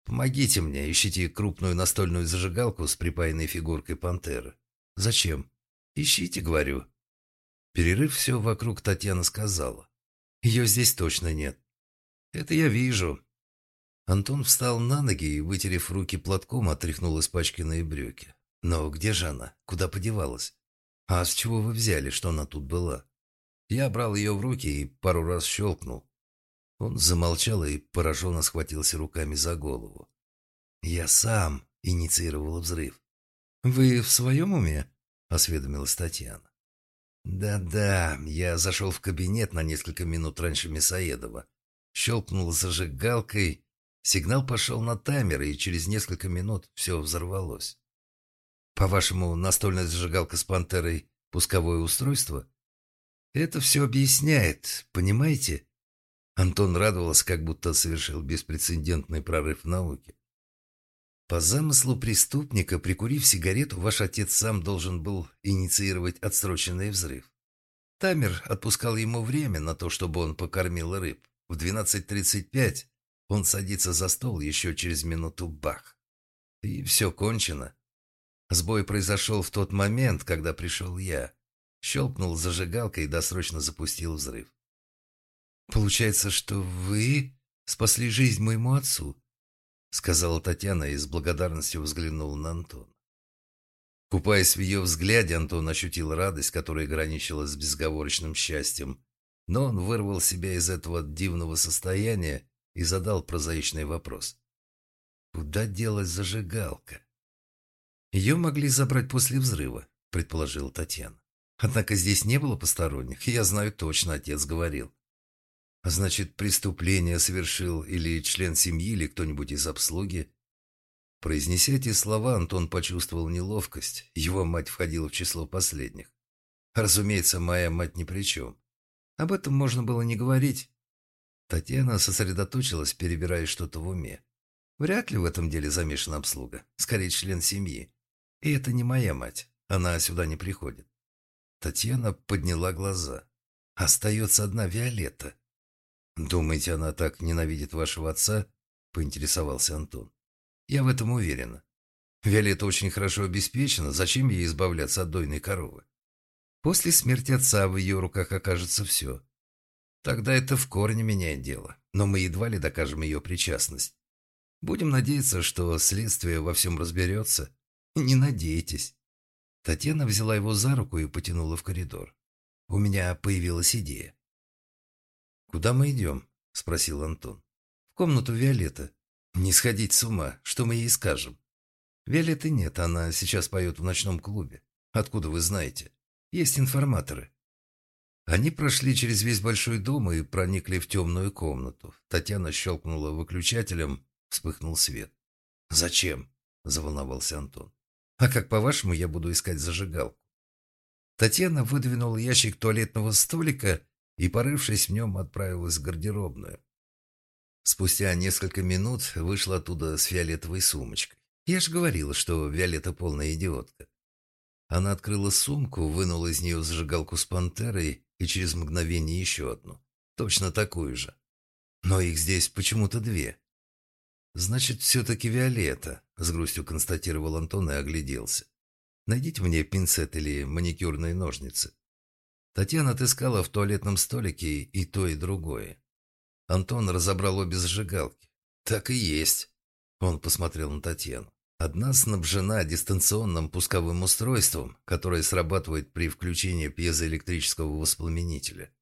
Speaker 1: Помогите мне, ищите крупную настольную зажигалку с припаянной фигуркой пантеры. Зачем? Ищите, говорю. Перерыв все вокруг, Татьяна сказала. Ее здесь точно нет. Это я вижу. Антон встал на ноги и, вытерев руки платком, отряхнул испачканные брюки. Но где же она? Куда подевалась? А с чего вы взяли, что она тут была? Я брал ее в руки и пару раз щелкнул. Он замолчал и пораженно схватился руками за голову. «Я сам инициировал взрыв». «Вы в своем уме?» – осведомилась Татьяна. «Да-да, я зашел в кабинет на несколько минут раньше Мясоедова. Щелкнул зажигалкой, сигнал пошел на таймер, и через несколько минут все взорвалось. По-вашему, настольная зажигалка с пантерой – пусковое устройство? Это все объясняет, понимаете?» Антон радовался, как будто совершил беспрецедентный прорыв в науке. По замыслу преступника, прикурив сигарету, ваш отец сам должен был инициировать отсроченный взрыв. Таймер отпускал ему время на то, чтобы он покормил рыб. В 12.35 он садится за стол, еще через минуту бах. И все кончено. Сбой произошел в тот момент, когда пришел я. Щелкнул зажигалкой и досрочно запустил взрыв. «Получается, что вы спасли жизнь моему отцу?» — сказала Татьяна и с благодарностью взглянула на Антона. Купаясь в ее взгляде, Антон ощутил радость, которая граничила с безговорочным счастьем. Но он вырвал себя из этого дивного состояния и задал прозаичный вопрос. «Куда делась зажигалка?» «Ее могли забрать после взрыва», — предположила Татьяна. «Однако здесь не было посторонних, я знаю точно, отец говорил. А значит, преступление совершил или член семьи, или кто-нибудь из обслуги. Произнеся эти слова, Антон почувствовал неловкость. Его мать входила в число последних. Разумеется, моя мать ни при чем. Об этом можно было не говорить. Татьяна сосредоточилась, перебирая что-то в уме. Вряд ли в этом деле замешана обслуга. Скорее, член семьи. И это не моя мать. Она сюда не приходит. Татьяна подняла глаза. Остается одна Виолетта. «Думаете, она так ненавидит вашего отца?» – поинтересовался Антон. «Я в этом уверена. Виолетта очень хорошо обеспечена, зачем ей избавляться от дойной коровы? После смерти отца в ее руках окажется все. Тогда это в корне меняет дело, но мы едва ли докажем ее причастность. Будем надеяться, что следствие во всем разберется. Не надейтесь». Татьяна взяла его за руку и потянула в коридор. «У меня появилась идея. «Куда мы идем?» – спросил Антон. «В комнату Виолетты. Не сходить с ума, что мы ей скажем?» «Виолетты нет, она сейчас поет в ночном клубе. Откуда вы знаете? Есть информаторы». Они прошли через весь большой дом и проникли в темную комнату. Татьяна щелкнула выключателем, вспыхнул свет. «Зачем?» – заволновался Антон. А как, по-вашему, я буду искать зажигалку? Татьяна выдвинула ящик туалетного столика и, порывшись в нем, отправилась в гардеробную. Спустя несколько минут вышла оттуда с фиолетовой сумочкой. Я же говорила, что Виолетта полная идиотка. Она открыла сумку, вынула из нее зажигалку с пантерой и через мгновение еще одну. Точно такую же. Но их здесь почему-то две. «Значит, все-таки Виолетта», — с грустью констатировал Антон и огляделся. «Найдите мне пинцет или маникюрные ножницы». Татьяна отыскала в туалетном столике и то, и другое. Антон разобрал обе зажигалки. «Так и есть». Он посмотрел на Татьяну. Одна снабжена дистанционным пусковым устройством, которое срабатывает при включении пьезоэлектрического воспламенителя.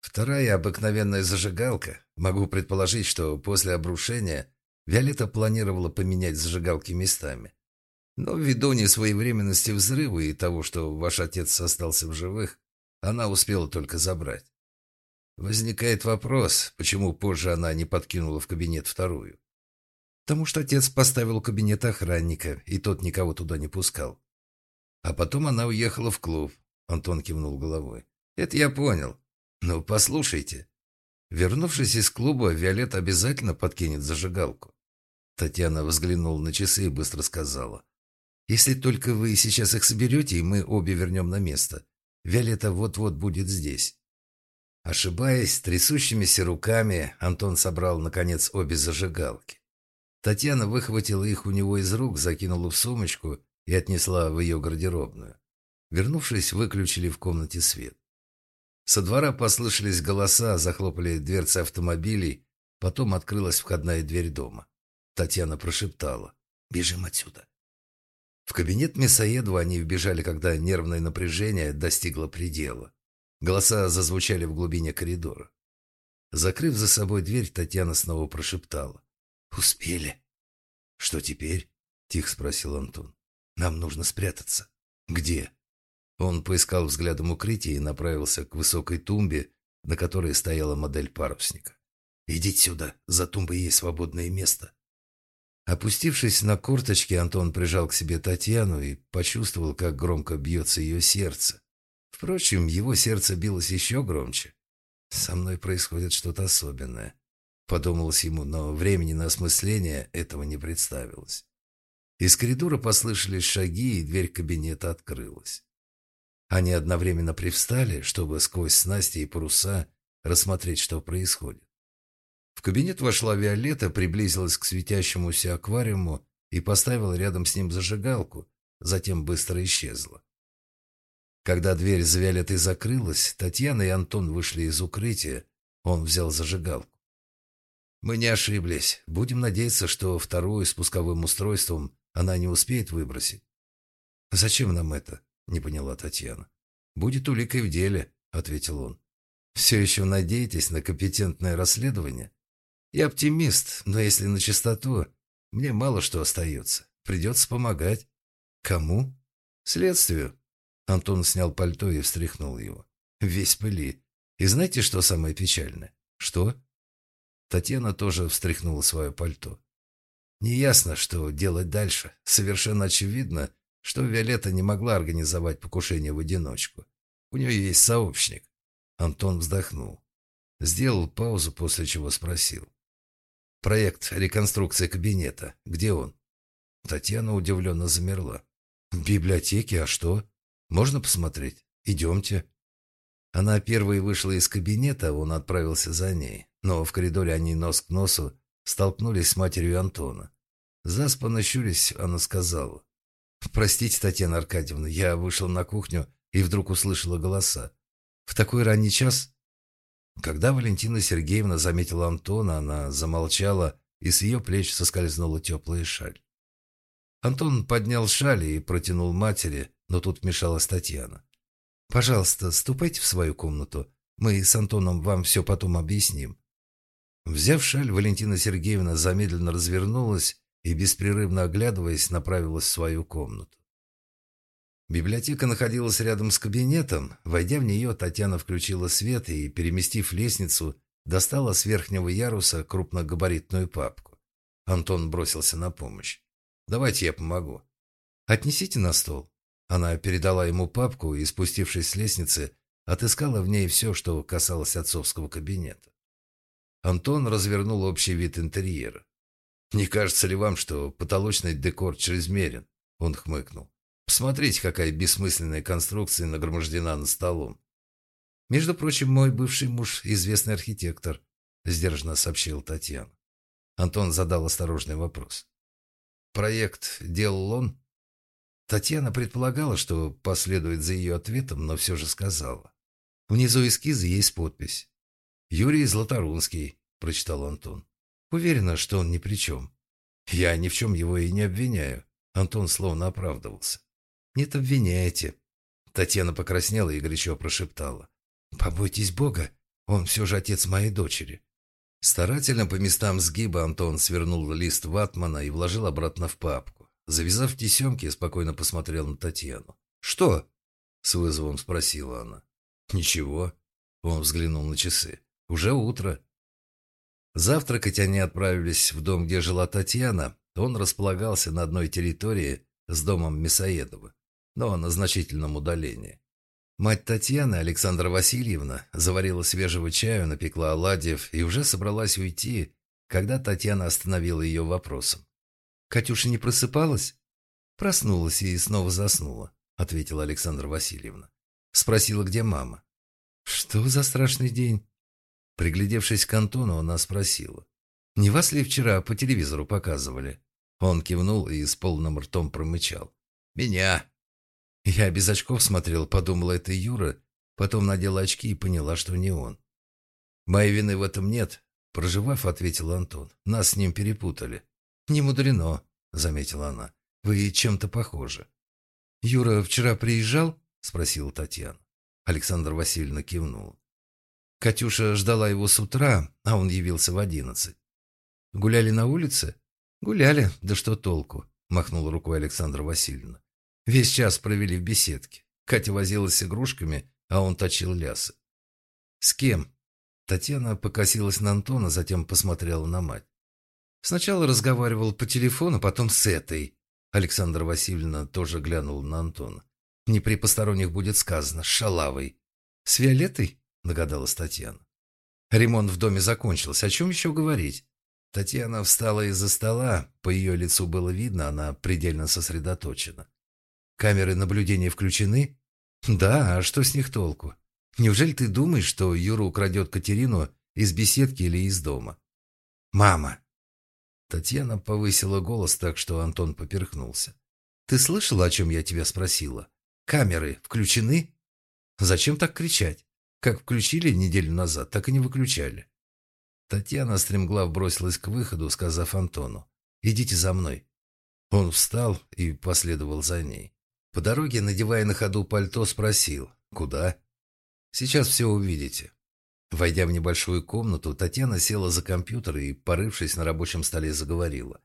Speaker 1: Вторая обыкновенная зажигалка. Могу предположить, что после обрушения Виолетта планировала поменять зажигалки местами. Но ввиду несвоевременности взрыва и того, что ваш отец остался в живых, она успела только забрать. Возникает вопрос, почему позже она не подкинула в кабинет вторую. Потому что отец поставил кабинет охранника, и тот никого туда не пускал. А потом она уехала в клуб. Антон кивнул головой. Это я понял. Но послушайте. Вернувшись из клуба, Виолетта обязательно подкинет зажигалку. Татьяна взглянула на часы и быстро сказала. «Если только вы сейчас их соберете, и мы обе вернем на место. Виолетта вот-вот будет здесь». Ошибаясь, трясущимися руками, Антон собрал, наконец, обе зажигалки. Татьяна выхватила их у него из рук, закинула в сумочку и отнесла в ее гардеробную. Вернувшись, выключили в комнате свет. Со двора послышались голоса, захлопали дверцы автомобилей, потом открылась входная дверь дома. Татьяна прошептала «Бежим отсюда». В кабинет Мясоедова они вбежали, когда нервное напряжение достигло предела. Голоса зазвучали в глубине коридора. Закрыв за собой дверь, Татьяна снова прошептала «Успели». «Что теперь?» – тихо спросил Антон. «Нам нужно спрятаться». «Где?» Он поискал взглядом укрытие и направился к высокой тумбе, на которой стояла модель парусника. «Идите сюда, за тумбой есть свободное место». Опустившись на корточки, Антон прижал к себе Татьяну и почувствовал, как громко бьется ее сердце. Впрочем, его сердце билось еще громче. «Со мной происходит что-то особенное», Подумалось ему, но времени на осмысление этого не представилось. Из коридора послышались шаги, и дверь кабинета открылась. Они одновременно привстали, чтобы сквозь снасти и паруса рассмотреть, что происходит. В кабинет вошла Виолетта, приблизилась к светящемуся аквариуму и поставила рядом с ним зажигалку, затем быстро исчезла. Когда дверь за Виолеттой закрылась, Татьяна и Антон вышли из укрытия, он взял зажигалку. Мы не ошиблись. Будем надеяться, что вторую спусковым устройством она не успеет выбросить. «Зачем нам это?» – не поняла Татьяна. «Будет уликой в деле», – ответил он. «Все еще надеетесь на компетентное расследование?» «Я оптимист, но если на чистоту, мне мало что остается. Придется помогать». «Кому?» «Следствию». Антон снял пальто и встряхнул его. Весь пыли. И знаете, что самое печальное? «Что?» Татьяна тоже встряхнула свое пальто. Неясно, что делать дальше. Совершенно очевидно, что Виолетта не могла организовать покушение в одиночку. У нее есть сообщник. Антон вздохнул. Сделал паузу, после чего спросил. «Проект реконструкции кабинета. Где он?» Татьяна удивленно замерла. «В библиотеке? А что? Можно посмотреть? Идемте». Она первой вышла из кабинета, он отправился за ней. Но в коридоре они нос к носу столкнулись с матерью Антона. Заспанно щурясь, она сказала. «Простите, Татьяна Аркадьевна, я вышла на кухню и вдруг услышала голоса. В такой ранний час...» Когда Валентина Сергеевна заметила Антона, она замолчала, и с ее плеч соскользнула теплая шаль. Антон поднял шаль и протянул матери, но тут вмешалась Татьяна. Пожалуйста, ступайте в свою комнату. Мы с Антоном вам все потом объясним». Взяв шаль, Валентина Сергеевна замедленно развернулась и, беспрерывно оглядываясь, направилась в свою комнату. Библиотека находилась рядом с кабинетом. Войдя в нее, Татьяна включила свет и, переместив лестницу, достала с верхнего яруса крупногабаритную папку. Антон бросился на помощь. «Давайте я помогу». «Отнесите на стол». Она передала ему папку и, спустившись с лестницы, отыскала в ней все, что касалось отцовского кабинета. Антон развернул общий вид интерьера. «Не кажется ли вам, что потолочный декор чрезмерен?» Он хмыкнул. «Посмотрите, какая бессмысленная конструкция нагромождена над столом. Между прочим, мой бывший муж – известный архитектор», – сдержанно сообщил Татьяна. Антон задал осторожный вопрос. «Проект делал он?» Татьяна предполагала, что последует за ее ответом, но все же сказала. Внизу эскиза есть подпись. «Юрий Златорунский», – прочитал Антон. Уверена, что он ни при чем. Я ни в чем его и не обвиняю. Антон словно оправдывался. Нет, обвиняете. Татьяна покраснела и горячо прошептала. Побойтесь Бога, он все же отец моей дочери. Старательно по местам сгиба Антон свернул лист ватмана и вложил обратно в папку. Завязав тесемки, спокойно посмотрел на Татьяну. «Что?» — с вызовом спросила она. «Ничего». Он взглянул на часы. «Уже утро». Завтракать они отправились в дом, где жила Татьяна. Он располагался на одной территории с домом Мясоедова, но на значительном удалении. Мать Татьяны, Александра Васильевна, заварила свежего чаю, напекла оладьев и уже собралась уйти, когда Татьяна остановила ее вопросом. «Катюша не просыпалась?» «Проснулась и снова заснула», — ответила Александра Васильевна. Спросила, где мама. «Что за страшный день?» Приглядевшись к Антону, она спросила. «Не вас ли вчера по телевизору показывали?» Он кивнул и с полным ртом промычал. «Меня!» Я без очков смотрел, подумала, это Юра. Потом надела очки и поняла, что не он. «Моей вины в этом нет», — проживав, ответил Антон. «Нас с ним перепутали». «Не мудрено», — заметила она. «Вы чем-то похожи». «Юра вчера приезжал?» — спросила Татьяна. Александр Васильевна кивнула. Катюша ждала его с утра, а он явился в одиннадцать. «Гуляли на улице?» «Гуляли, да что толку?» — махнула рукой Александра Васильевна. Весь час провели в беседке. Катя возилась с игрушками, а он точил лясы. «С кем?» Татьяна покосилась на Антона, затем посмотрела на мать. Сначала разговаривал по телефону, потом с этой. Александра Васильевна тоже глянула на Антона. Не при посторонних будет сказано, шалавой. С Виолеттой? Догадалась Татьяна. Ремонт в доме закончился. О чем еще говорить? Татьяна встала из-за стола. По ее лицу было видно, она предельно сосредоточена. Камеры наблюдения включены? Да, а что с них толку? Неужели ты думаешь, что Юра украдет Катерину из беседки или из дома? Мама! Татьяна повысила голос так, что Антон поперхнулся. Ты слышал, о чем я тебя спросила? Камеры включены? Зачем так кричать? Как включили неделю назад, так и не выключали. Татьяна стремглав бросилась к выходу, сказав Антону, «Идите за мной». Он встал и последовал за ней. По дороге, надевая на ходу пальто, спросил «Куда?» «Сейчас все увидите». Войдя в небольшую комнату, Татьяна села за компьютер и, порывшись на рабочем столе, заговорила.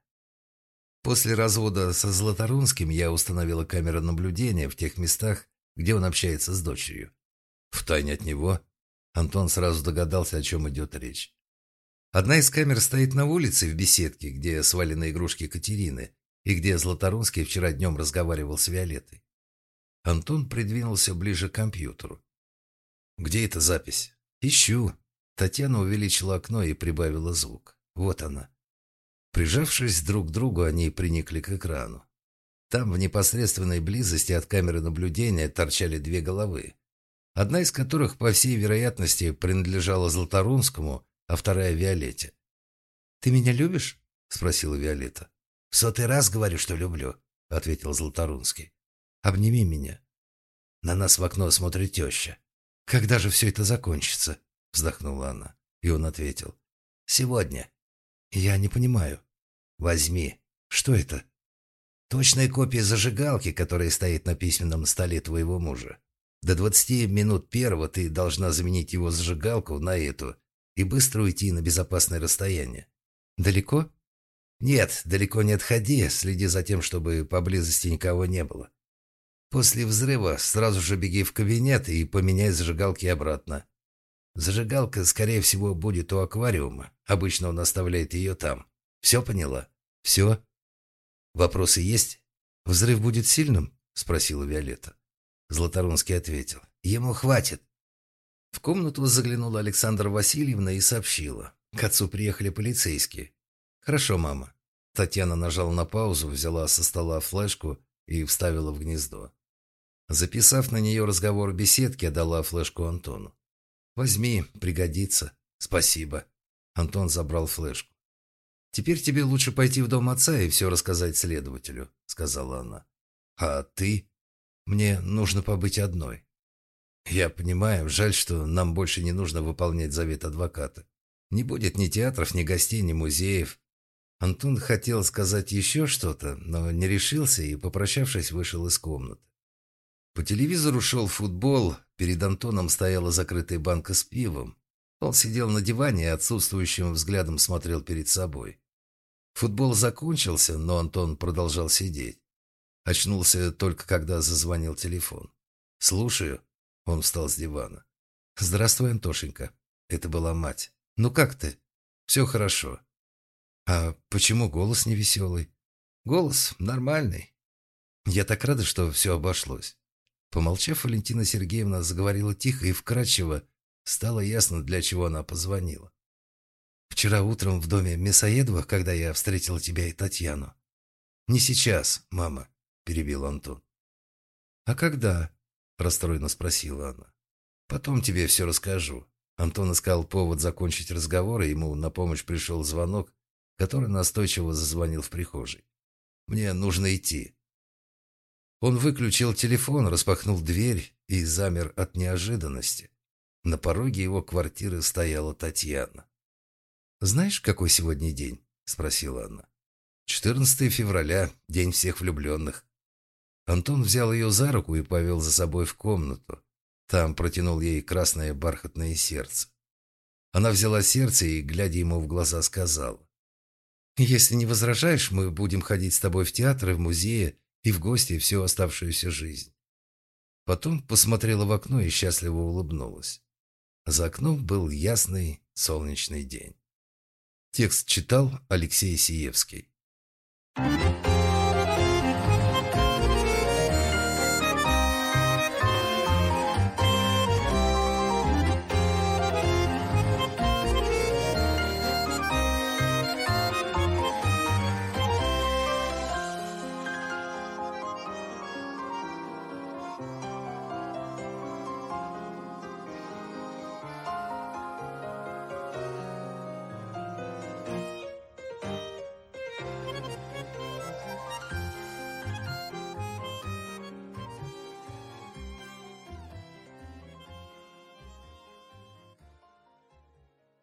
Speaker 1: После развода со Златорунским я установила камеры наблюдения в тех местах, где он общается с дочерью. Втайне от него Антон сразу догадался, о чем идет речь. Одна из камер стоит на улице в беседке, где свалены игрушки Катерины, и где Златорунский вчера днем разговаривал с Виолеттой. Антон придвинулся ближе к компьютеру. «Где эта запись?» «Ищу». Татьяна увеличила окно и прибавила звук. Вот она. Прижавшись друг к другу, они приникли к экрану. Там в непосредственной близости от камеры наблюдения торчали две головы. Одна из которых, по всей вероятности, принадлежала Златорунскому, а вторая — Виолетте. «Ты меня любишь?» — спросила Виолетта. «В сотый раз говорю, что люблю», — ответил Златорунский. «Обними меня». На нас в окно смотрит теща. «Когда же все это закончится?» — вздохнула она. И он ответил. «Сегодня». «Я не понимаю». «Возьми». «Что это?» «Точная копия зажигалки, которая стоит на письменном столе твоего мужа. До двадцати минут первого ты должна заменить его зажигалку на эту и быстро уйти на безопасное расстояние. Далеко?» «Нет, далеко не отходи, следи за тем, чтобы поблизости никого не было. После взрыва сразу же беги в кабинет и поменяй зажигалки обратно. Зажигалка, скорее всего, будет у аквариума. Обычно он оставляет ее там. Все поняла? Все? Вопросы есть? «Взрыв будет сильным?» – спросила Виолетта. Златорунский ответил. «Ему хватит». В комнату заглянула Александра Васильевна и сообщила. К отцу приехали полицейские. «Хорошо, мама». Татьяна нажала на паузу, взяла со стола флешку и вставила в гнездо. Записав на нее разговор в беседке, отдала флешку Антону. «Возьми, пригодится. Спасибо». Антон забрал флешку. «Теперь тебе лучше пойти в дом отца и все рассказать следователю», — сказала она. «А ты? Мне нужно побыть одной». «Я понимаю, жаль, что нам больше не нужно выполнять завет адвоката. Не будет ни театров, ни гостей, ни музеев». Антон хотел сказать еще что-то, но не решился и, попрощавшись, вышел из комнаты. По телевизору шел футбол, перед Антоном стояла закрытая банка с пивом. Он сидел на диване и отсутствующим взглядом смотрел перед собой. Футбол закончился, но Антон продолжал сидеть. Очнулся только когда зазвонил телефон. «Слушаю». Он встал с дивана. «Здравствуй, Антошенька». Это была мать. «Ну как ты?» «Все хорошо». «А почему голос невеселый?» «Голос нормальный». «Я так рада, что все обошлось». Помолчав, Валентина Сергеевна заговорила тихо и вкрадчиво. Стало ясно, для чего она позвонила. «Вчера утром в доме Мясоедовых, когда я встретила тебя и Татьяну». «Не сейчас, мама», — перебил Антон. «А когда?» — расстроенно спросила она. «Потом тебе все расскажу». Антон искал повод закончить разговор, и ему на помощь пришел звонок, который настойчиво зазвонил в прихожей. «Мне нужно идти», он выключил телефон, распахнул дверь и замер от неожиданности. На пороге его квартиры стояла Татьяна. «Знаешь, какой сегодня день?» – спросила она. «14 февраля, день всех влюбленных». Антон взял ее за руку и повел за собой в комнату. Там протянул ей красное бархатное сердце. Она взяла сердце и, глядя ему в глаза, сказала. «Если не возражаешь, мы будем ходить с тобой в театр и в музеи, и в гости всю оставшуюся жизнь. Потом посмотрела в окно и счастливо улыбнулась. За окном был ясный солнечный день. Текст читал Алексей Сиевский.